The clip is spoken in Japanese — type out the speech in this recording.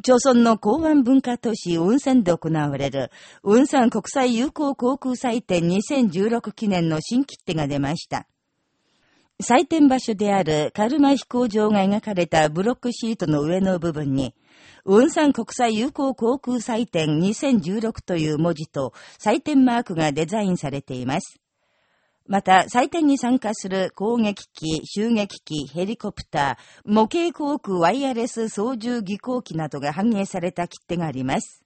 朝鮮の港湾文化都市雲仙で行われる、雲山国際友好航空祭典2016記念の新切手が出ました。祭典場所であるカルマ飛行場が描かれたブロックシートの上の部分に、雲山国際友好航空祭典2016という文字と祭典マークがデザインされています。また、祭典に参加する攻撃機、襲撃機、ヘリコプター、模型航空ワイヤレス操縦技巧機などが反映された切手があります。